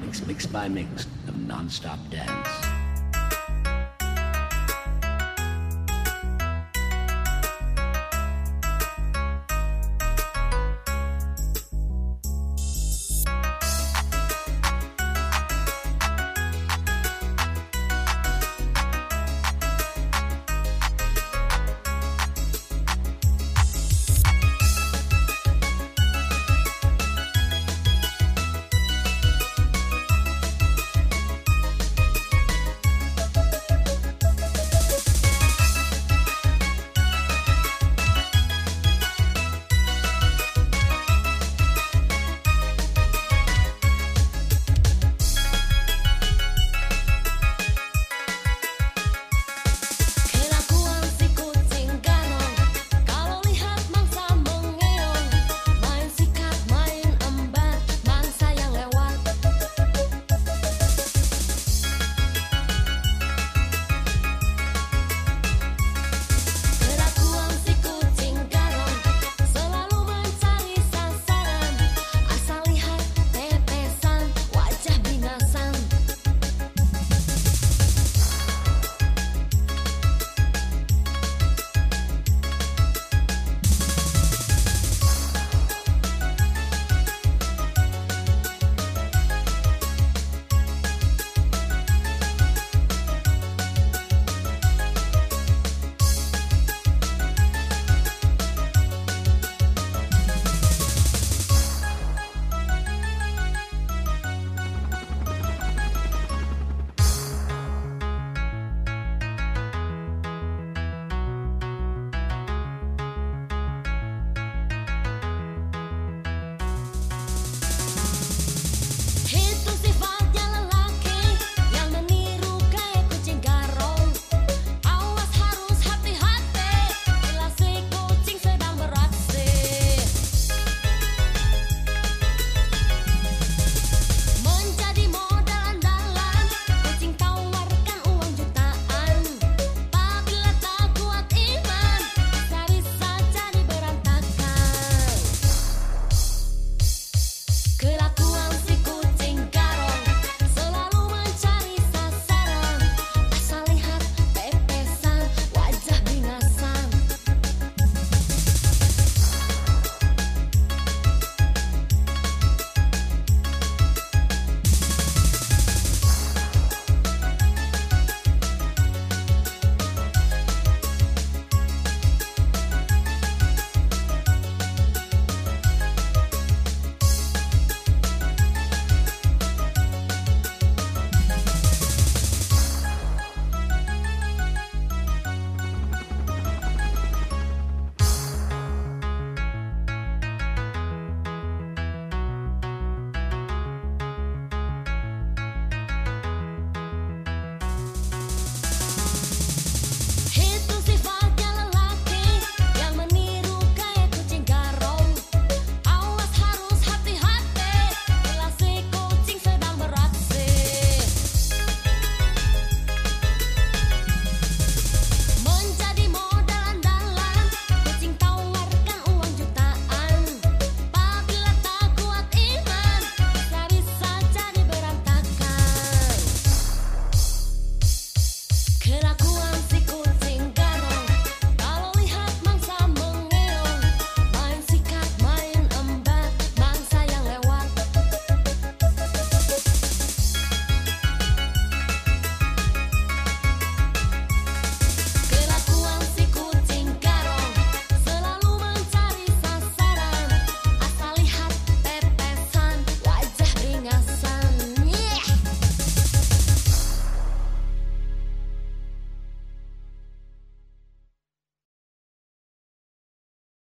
Mix, mix by mix of non-stop dance.